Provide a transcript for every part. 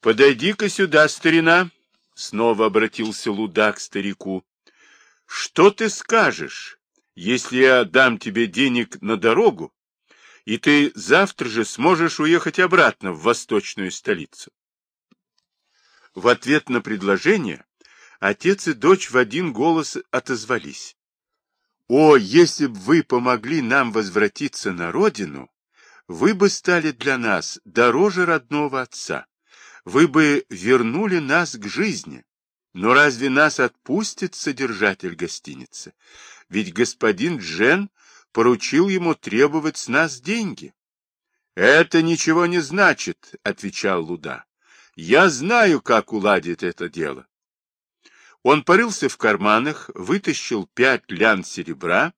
— Подойди-ка сюда, старина, — снова обратился Луда к старику. — Что ты скажешь, если я дам тебе денег на дорогу, и ты завтра же сможешь уехать обратно в восточную столицу? В ответ на предложение отец и дочь в один голос отозвались. «О, если б вы помогли нам возвратиться на родину, вы бы стали для нас дороже родного отца, вы бы вернули нас к жизни. Но разве нас отпустит содержатель гостиницы? Ведь господин Джен поручил ему требовать с нас деньги. — Это ничего не значит, — отвечал Луда. — Я знаю, как уладить это дело. Он порылся в карманах, вытащил пять лян серебра,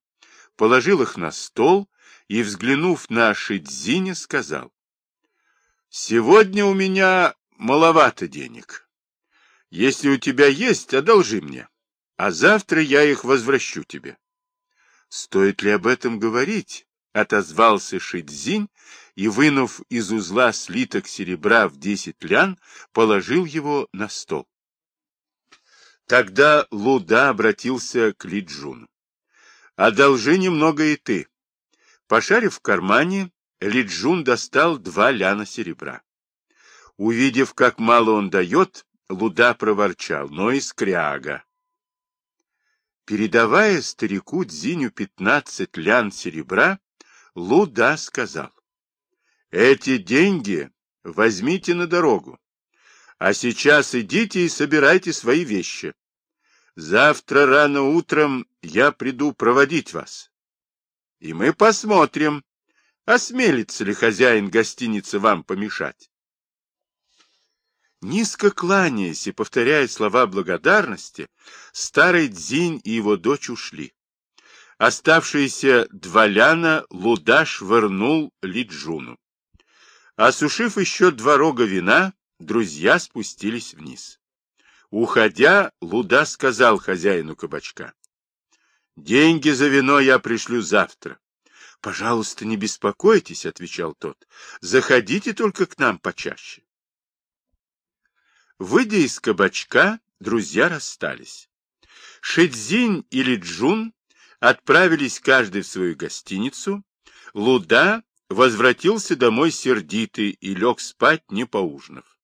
положил их на стол и, взглянув на Шидзине, сказал, «Сегодня у меня маловато денег. Если у тебя есть, одолжи мне, а завтра я их возвращу тебе». «Стоит ли об этом говорить?» — отозвался Шидзинь и, вынув из узла слиток серебра в десять лян, положил его на стол. Тогда Луда обратился к Лиджуну. «Одолжи немного и ты». Пошарив в кармане, Лиджун достал два ляна серебра. Увидев, как мало он дает, Луда проворчал, но и скряга. Передавая старику Дзиню пятнадцать лян серебра, Луда сказал, «Эти деньги возьмите на дорогу. А сейчас идите и собирайте свои вещи. Завтра рано утром я приду проводить вас. И мы посмотрим, осмелится ли хозяин гостиницы вам помешать. Низко кланяясь и повторяя слова благодарности, старый Дзинь и его дочь ушли. Оставшиеся два ляна Луда швырнул Лиджуну. Осушив еще два рога вина, друзья спустились вниз. Уходя, Луда сказал хозяину кабачка. — Деньги за вино я пришлю завтра. — Пожалуйста, не беспокойтесь, — отвечал тот. — Заходите только к нам почаще. Выйдя из кабачка, друзья расстались. Шидзинь и Лиджун отправились каждый в свою гостиницу. Луда возвратился домой сердитый и лег спать, не поужинав.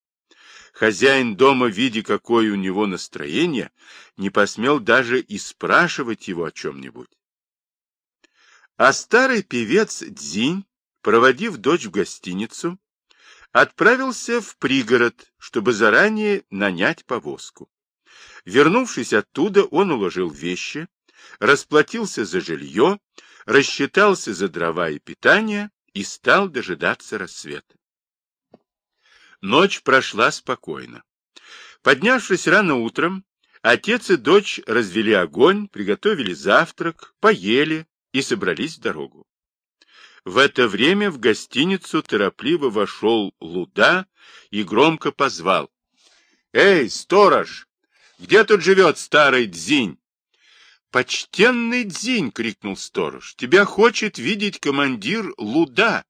Хозяин дома, видя, какое у него настроение, не посмел даже и спрашивать его о чем-нибудь. А старый певец Дзинь, проводив дочь в гостиницу, отправился в пригород, чтобы заранее нанять повозку. Вернувшись оттуда, он уложил вещи, расплатился за жилье, рассчитался за дрова и питание и стал дожидаться рассвета. Ночь прошла спокойно. Поднявшись рано утром, отец и дочь развели огонь, приготовили завтрак, поели и собрались в дорогу. В это время в гостиницу торопливо вошел Луда и громко позвал. — Эй, сторож! Где тут живет старый Дзинь? — Почтенный Дзинь! — крикнул сторож. — Тебя хочет видеть командир Луда.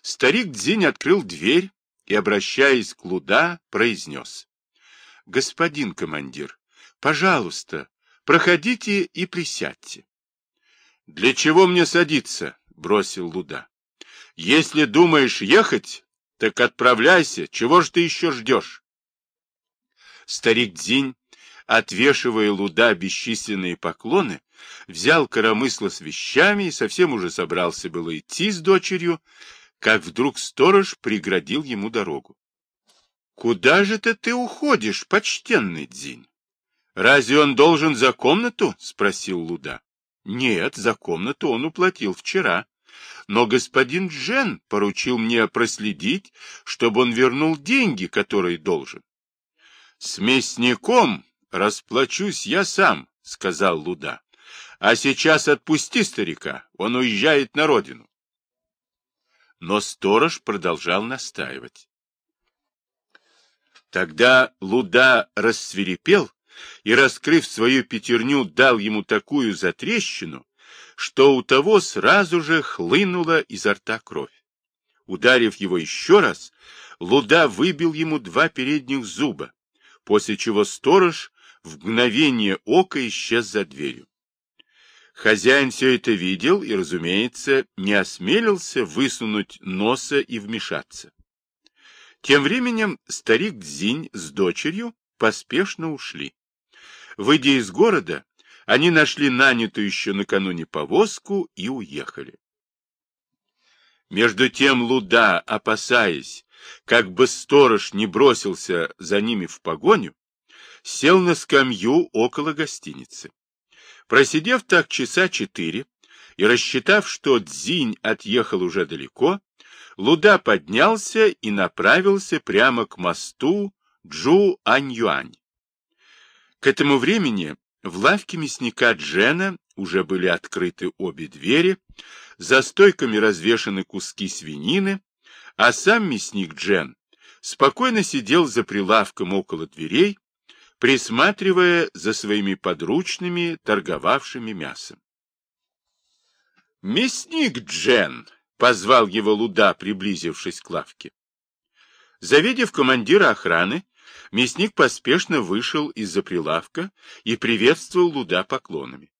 Старик Дзинь открыл дверь и, обращаясь к Луда, произнес. — Господин командир, пожалуйста, проходите и присядьте. — Для чего мне садиться? — бросил Луда. — Если думаешь ехать, так отправляйся. Чего ж ты еще ждешь? Старик Дзинь, отвешивая Луда бесчисленные поклоны, взял коромысло с вещами и совсем уже собрался было идти с дочерью, как вдруг сторож преградил ему дорогу. — Куда же ты ты уходишь, почтенный Дзинь? — Разве он должен за комнату? — спросил Луда. — Нет, за комнату он уплатил вчера. Но господин Джен поручил мне проследить, чтобы он вернул деньги, которые должен. — С мясником расплачусь я сам, — сказал Луда. — А сейчас отпусти старика, он уезжает на родину но сторож продолжал настаивать. Тогда Луда рассверепел и, раскрыв свою пятерню, дал ему такую затрещину, что у того сразу же хлынула изо рта кровь. Ударив его еще раз, Луда выбил ему два передних зуба, после чего сторож в мгновение ока исчез за дверью. Хозяин все это видел и, разумеется, не осмелился высунуть носа и вмешаться. Тем временем старик Дзинь с дочерью поспешно ушли. Выйдя из города, они нашли нанятую еще накануне повозку и уехали. Между тем Луда, опасаясь, как бы сторож не бросился за ними в погоню, сел на скамью около гостиницы. Просидев так часа четыре и рассчитав, что Дзинь отъехал уже далеко, Луда поднялся и направился прямо к мосту Джу-Ань-Юань. К этому времени в лавке мясника Джена уже были открыты обе двери, за стойками развешаны куски свинины, а сам мясник Джен спокойно сидел за прилавком около дверей, присматривая за своими подручными, торговавшими мясом. «Мясник Джен!» — позвал его Луда, приблизившись к лавке. Завидев командира охраны, мясник поспешно вышел из-за прилавка и приветствовал Луда поклонами.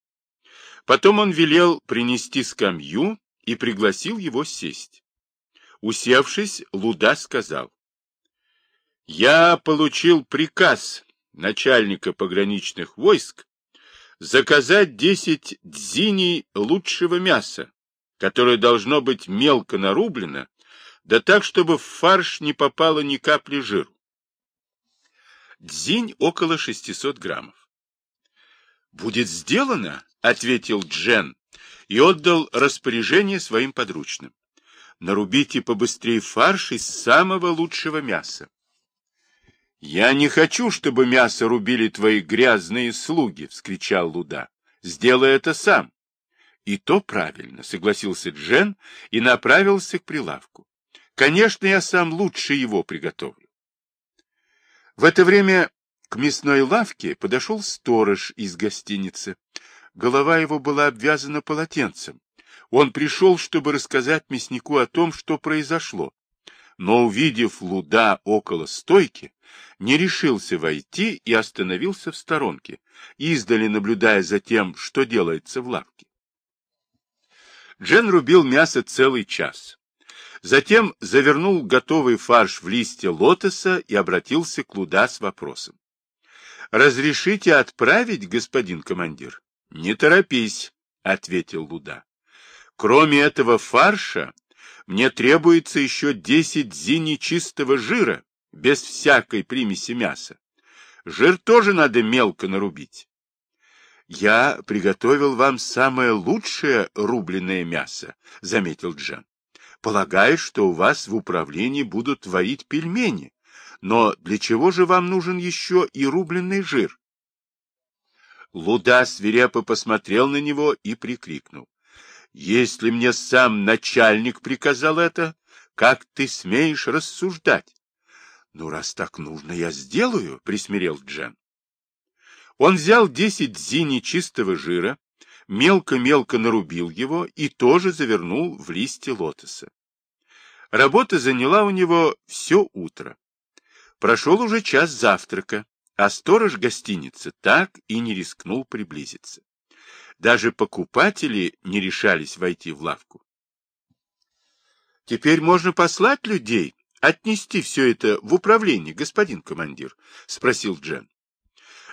Потом он велел принести скамью и пригласил его сесть. Усевшись, Луда сказал, «Я получил приказ начальника пограничных войск заказать десять дзиней лучшего мяса, которое должно быть мелко нарублено, да так, чтобы в фарш не попало ни капли жиру. Дзинь около 600 граммов. «Будет сделано», — ответил Джен и отдал распоряжение своим подручным. «Нарубите побыстрее фарш из самого лучшего мяса. «Я не хочу, чтобы мясо рубили твои грязные слуги!» — вскричал Луда. «Сделай это сам!» «И то правильно», — согласился Джен и направился к прилавку. «Конечно, я сам лучше его приготовлю». В это время к мясной лавке подошел сторож из гостиницы. Голова его была обвязана полотенцем. Он пришел, чтобы рассказать мяснику о том, что произошло, но, увидев луда около стойки, не решился войти и остановился в сторонке, издали наблюдая за тем, что делается в лавке. Джен рубил мясо целый час. Затем завернул готовый фарш в листья лотоса и обратился к Луда с вопросом. «Разрешите отправить, господин командир?» «Не торопись», — ответил Луда. «Кроме этого фарша, мне требуется еще десять зини чистого жира, без всякой примеси мяса. Жир тоже надо мелко нарубить. Я приготовил вам самое лучшее рубленное мясо, заметил Джан. Полагаю, что у вас в управлении будут варить пельмени. Но для чего же вам нужен еще и рубленый жир? Луда свирепо посмотрел на него и прикрикнул. Если мне сам начальник приказал это, как ты смеешь рассуждать? Ну, раз так нужно, я сделаю, присмирел Джен. Он взял десять зини чистого жира, мелко-мелко нарубил его и тоже завернул в листья лотоса. Работа заняла у него все утро. Прошел уже час завтрака, а сторож гостиницы так и не рискнул приблизиться. Даже покупатели не решались войти в лавку. Теперь можно послать людей, отнести все это в управление, господин командир? — спросил Джен.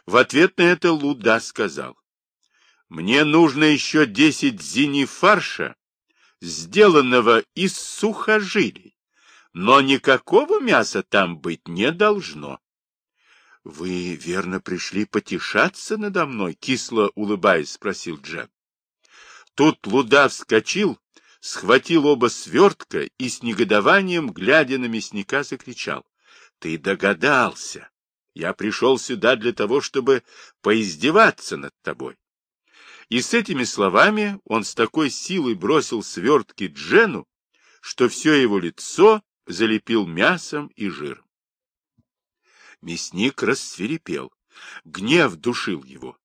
В ответ на это Луда сказал. — Мне нужно еще десять зини фарша, сделанного из сухожилий, но никакого мяса там быть не должно. — Вы, верно, пришли потешаться надо мной? — кисло улыбаясь, спросил Джен. Тут Луда вскочил, схватил оба свертка и с негодованием, глядя на мясника, закричал. — Ты догадался! Я пришел сюда для того, чтобы поиздеваться над тобой. И с этими словами он с такой силой бросил свертки Джену, что все его лицо залепил мясом и жиром. Мясник рассверепел. Гнев душил его.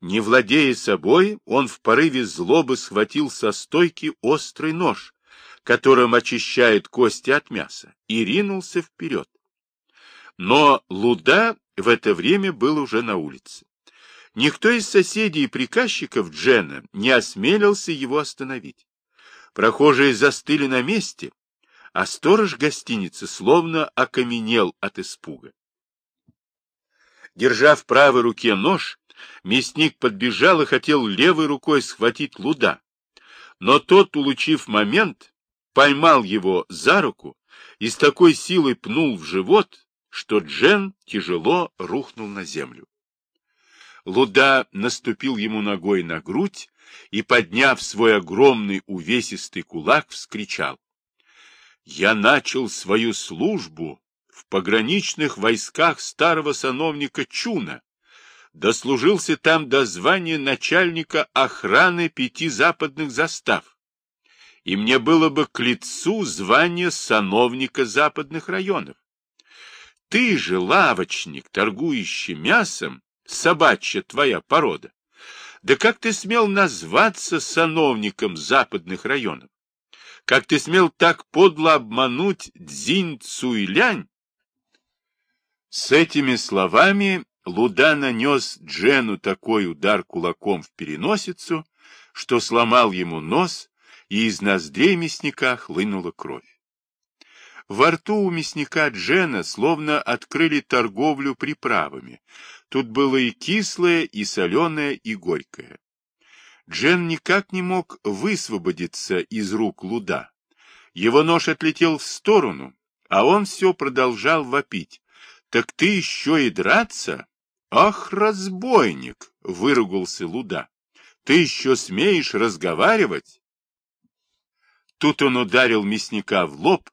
Не владея собой, он в порыве злобы схватил со стойки острый нож, которым очищают кости от мяса, и ринулся вперед. Но Луда в это время был уже на улице. Никто из соседей и приказчиков Джена не осмелился его остановить. Прохожие застыли на месте, а сторож гостиницы словно окаменел от испуга. Держа в правой руке нож, мясник подбежал и хотел левой рукой схватить луда. Но тот, улучив момент, поймал его за руку и с такой силой пнул в живот, что Джен тяжело рухнул на землю. Луда наступил ему ногой на грудь и, подняв свой огромный увесистый кулак, вскричал. «Я начал свою службу в пограничных войсках старого сановника Чуна, дослужился там до звания начальника охраны пяти западных застав, и мне было бы к лицу звание сановника западных районов. Ты же, лавочник, торгующий мясом, собачья твоя порода, да как ты смел назваться сановником западных районов? Как ты смел так подло обмануть Дзинь Цуйлянь? С этими словами Луда нанес Джену такой удар кулаком в переносицу, что сломал ему нос, и из ноздрей мясника хлынула кровь. Во рту у мясника Джена словно открыли торговлю приправами. Тут было и кислое, и соленое, и горькое. Джен никак не мог высвободиться из рук Луда. Его нож отлетел в сторону, а он все продолжал вопить. «Так ты еще и драться?» «Ах, разбойник!» — выругался Луда. «Ты еще смеешь разговаривать?» Тут он ударил мясника в лоб,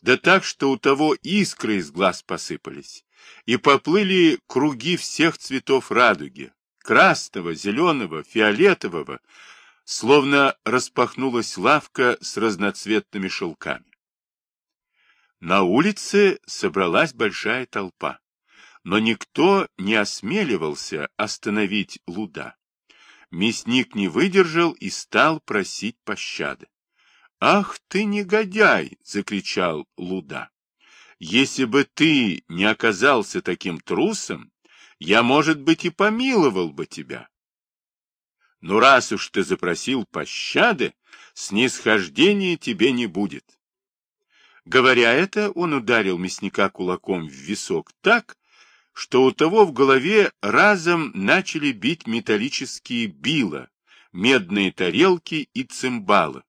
да так, что у того искры из глаз посыпались, и поплыли круги всех цветов радуги, красного, зеленого, фиолетового, словно распахнулась лавка с разноцветными шелками. На улице собралась большая толпа, но никто не осмеливался остановить Луда. Мясник не выдержал и стал просить пощады. «Ах ты, негодяй!» — закричал Луда. «Если бы ты не оказался таким трусом, я, может быть, и помиловал бы тебя. Но раз уж ты запросил пощады, снисхождения тебе не будет». Говоря это, он ударил мясника кулаком в висок так, что у того в голове разом начали бить металлические била, медные тарелки и цимбалы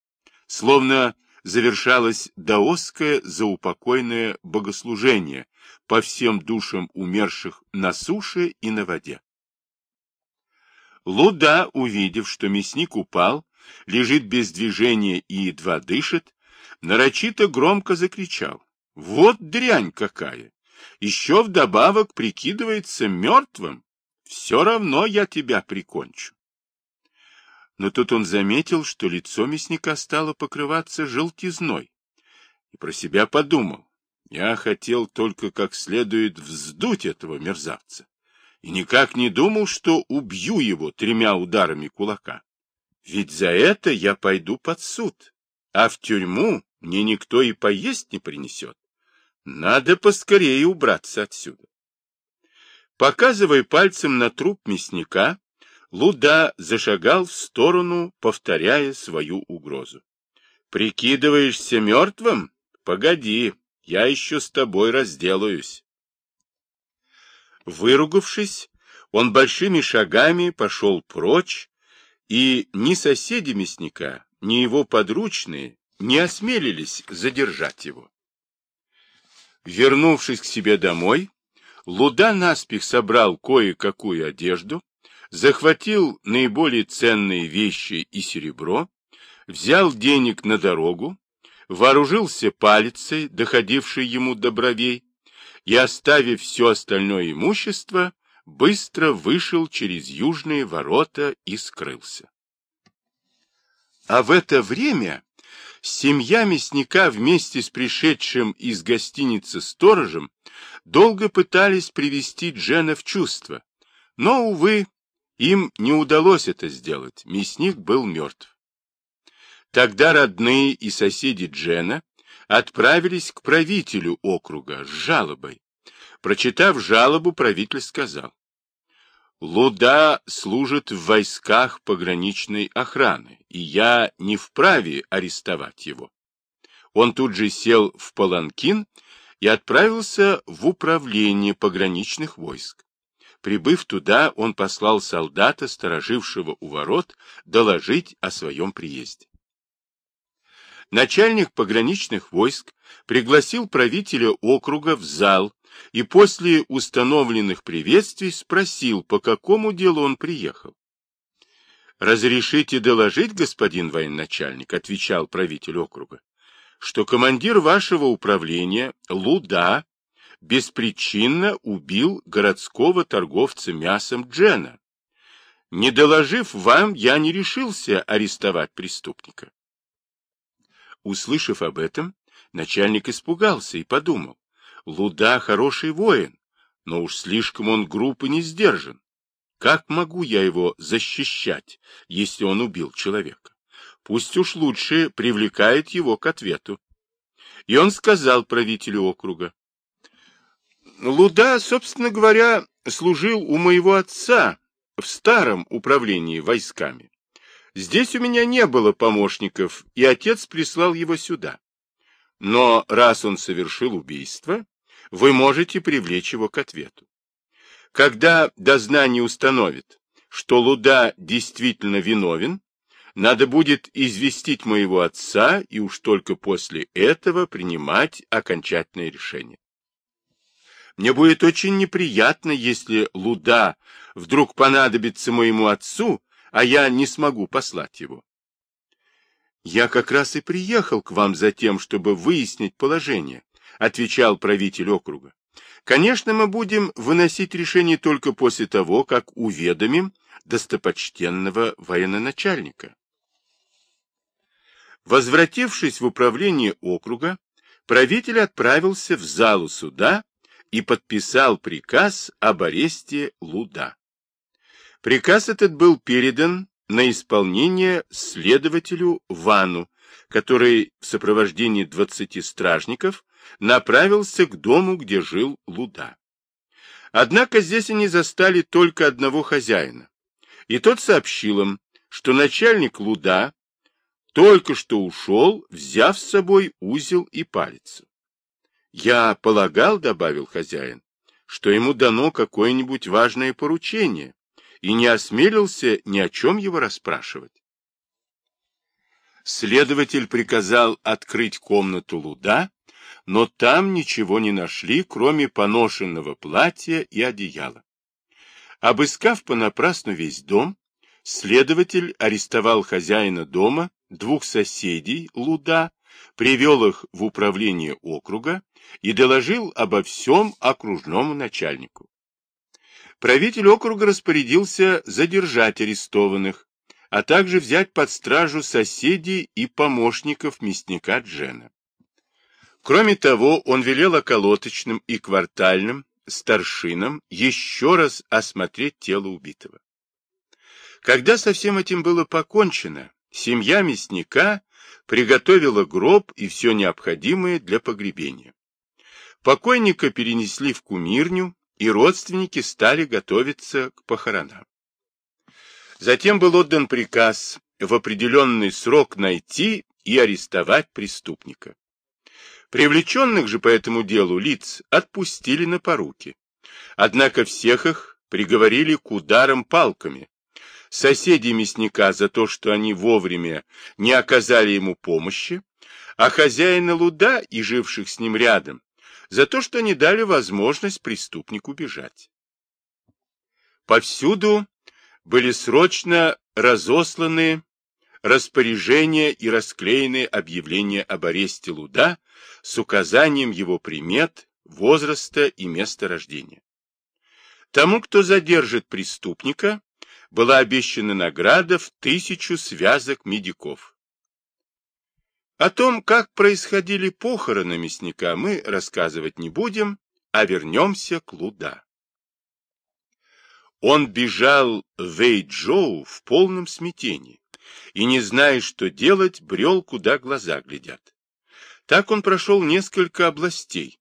словно завершалось даосское заупокойное богослужение по всем душам умерших на суше и на воде. Луда, увидев, что мясник упал, лежит без движения и едва дышит, нарочито громко закричал. «Вот дрянь какая! Еще вдобавок прикидывается мертвым! Все равно я тебя прикончу!» Но тут он заметил, что лицо мясника стало покрываться желтизной, и про себя подумал, я хотел только как следует вздуть этого мерзавца, и никак не думал, что убью его тремя ударами кулака. Ведь за это я пойду под суд, а в тюрьму мне никто и поесть не принесет. Надо поскорее убраться отсюда. Показывая пальцем на труп мясника, Луда зашагал в сторону, повторяя свою угрозу. «Прикидываешься мертвым? Погоди, я еще с тобой разделаюсь». Выругавшись, он большими шагами пошел прочь, и ни соседи мясника, ни его подручные не осмелились задержать его. Вернувшись к себе домой, Луда наспех собрал кое-какую одежду, захватил наиболее ценные вещи и серебро, взял денег на дорогу, вооружился палицей, доходившей ему до бровей, и, оставив все остальное имущество, быстро вышел через южные ворота и скрылся. А в это время семья мясника вместе с пришедшим из гостиницы сторожем долго пытались привести Джена в чувство, но, увы, им не удалось это сделать, мясник был мертв. Тогда родные и соседи Джена отправились к правителю округа с жалобой. Прочитав жалобу, правитель сказал, Луда служит в войсках пограничной охраны, и я не вправе арестовать его. Он тут же сел в паланкин и отправился в управление пограничных войск. Прибыв туда, он послал солдата, сторожившего у ворот, доложить о своем приезде. Начальник пограничных войск пригласил правителя округа в зал и после установленных приветствий спросил, по какому делу он приехал. «Разрешите доложить, господин военачальник», — отвечал правитель округа, «что командир вашего управления, Луда, беспричинно убил городского торговца мясом Джена. Не доложив вам, я не решился арестовать преступника». Услышав об этом, начальник испугался и подумал, Луда хороший воин, но уж слишком он груб и не сдержан. Как могу я его защищать, если он убил человека? Пусть уж лучше привлекает его к ответу. И он сказал правителю округа. Луда, собственно говоря, служил у моего отца в старом управлении войсками. Здесь у меня не было помощников, и отец прислал его сюда. Но раз он совершил убийство, вы можете привлечь его к ответу. Когда дознание установит, что Луда действительно виновен, надо будет известить моего отца и уж только после этого принимать окончательное решение. Мне будет очень неприятно, если Луда вдруг понадобится моему отцу, а я не смогу послать его. Я как раз и приехал к вам за тем, чтобы выяснить положение, отвечал правитель округа. Конечно, мы будем выносить решение только после того, как уведомим достопочтенного военачальника. Возвратившись в управление округа, правитель отправился в залу суда и подписал приказ об аресте Луда. Приказ этот был передан на исполнение следователю Вану, который в сопровождении двадцати стражников направился к дому, где жил Луда. Однако здесь они застали только одного хозяина, и тот сообщил им, что начальник Луда только что ушел, взяв с собой узел и палец. «Я полагал, — добавил хозяин, — что ему дано какое-нибудь важное поручение, и не осмелился ни о чем его расспрашивать. Следователь приказал открыть комнату Луда, но там ничего не нашли, кроме поношенного платья и одеяла. Обыскав понапрасну весь дом, следователь арестовал хозяина дома, двух соседей Луда, привел их в управление округа и доложил обо всем окружному начальнику. Правитель округа распорядился задержать арестованных, а также взять под стражу соседей и помощников мясника Джена. Кроме того, он велел околоточным и квартальным старшинам еще раз осмотреть тело убитого. Когда со всем этим было покончено, семья мясника приготовила гроб и все необходимое для погребения. Покойника перенесли в кумирню, и родственники стали готовиться к похоронам. Затем был отдан приказ в определенный срок найти и арестовать преступника. Привлеченных же по этому делу лиц отпустили на поруки. Однако всех их приговорили к ударам палками. Соседи мясника за то, что они вовремя не оказали ему помощи, а хозяина луда и живших с ним рядом за то, что не дали возможность преступнику бежать. Повсюду были срочно разосланы распоряжения и расклеены объявления об аресте Луда с указанием его примет, возраста и места рождения. Тому, кто задержит преступника, была обещана награда в тысячу связок медиков. О том, как происходили похороны мясника, мы рассказывать не будем, а вернемся к Луда. Он бежал в Эйджоу в полном смятении и, не зная, что делать, брел, куда глаза глядят. Так он прошел несколько областей,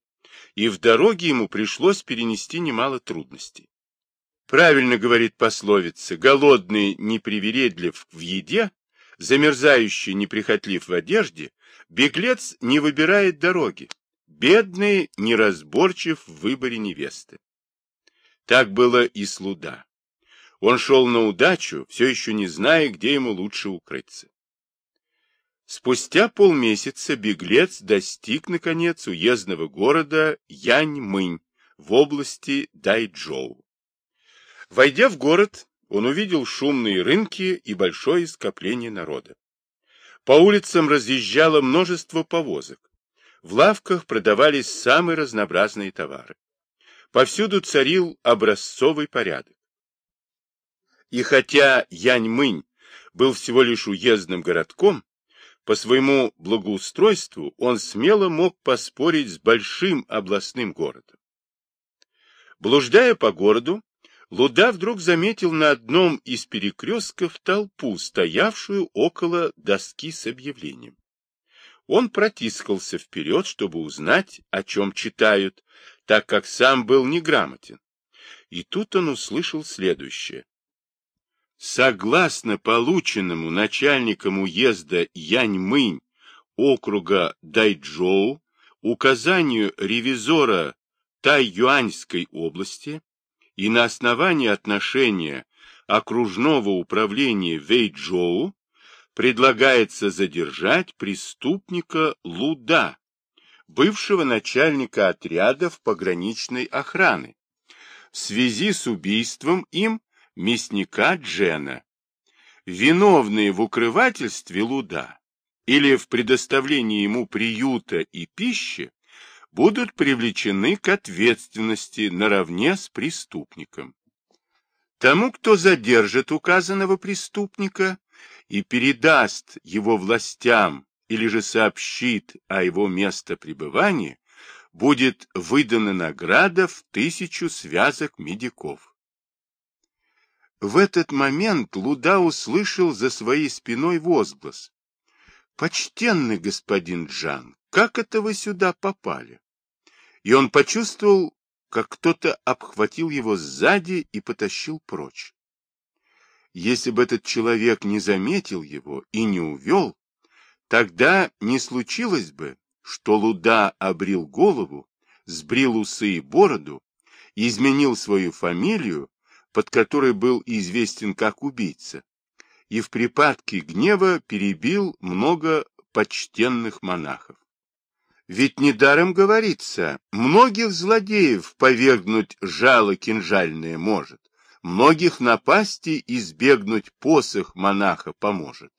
и в дороге ему пришлось перенести немало трудностей. Правильно говорит пословица, голодный непривередлив в еде, замерзающий неприхотлив в одежде, беглец не выбирает дороги, бедный неразборчив в выборе невесты. Так было и с Луда. Он шел на удачу, все еще не зная, где ему лучше укрыться. Спустя полмесяца беглец достиг, наконец, уездного города Яньмынь в области Дайчжоу. Войдя в город, он увидел шумные рынки и большое скопление народа. По улицам разъезжало множество повозок. В лавках продавались самые разнообразные товары. Повсюду царил образцовый порядок. И хотя Яньмынь был всего лишь уездным городком, по своему благоустройству он смело мог поспорить с большим областным городом. Блуждая по городу, Луда вдруг заметил на одном из перекрестков толпу, стоявшую около доски с объявлением. Он протискался вперед, чтобы узнать, о чем читают, так как сам был неграмотен. И тут он услышал следующее. Согласно полученному начальником уезда Яньмынь округа Дайчжоу указанию ревизора Тайюаньской области и на основании отношения окружного управления Вэйчжоу предлагается задержать преступника Луда, бывшего начальника отрядов пограничной охраны, в связи с убийством им мясника Джена, виновные в укрывательстве луда или в предоставлении ему приюта и пищи, будут привлечены к ответственности наравне с преступником. Тому, кто задержит указанного преступника и передаст его властям или же сообщит о его местопребывании, будет выдана награда в тысячу связок медиков. В этот момент Луда услышал за своей спиной возглас. «Почтенный господин Джан, как это вы сюда попали?» И он почувствовал, как кто-то обхватил его сзади и потащил прочь. Если бы этот человек не заметил его и не увел, тогда не случилось бы, что Луда обрил голову, сбрил усы и бороду, изменил свою фамилию под которой был известен как убийца, и в припадке гнева перебил много почтенных монахов. Ведь недаром говорится, многих злодеев повергнуть жало кинжальное может, многих напасти избегнуть посох монаха поможет.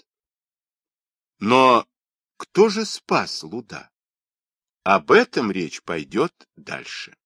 Но кто же спас Луда? Об этом речь пойдет дальше.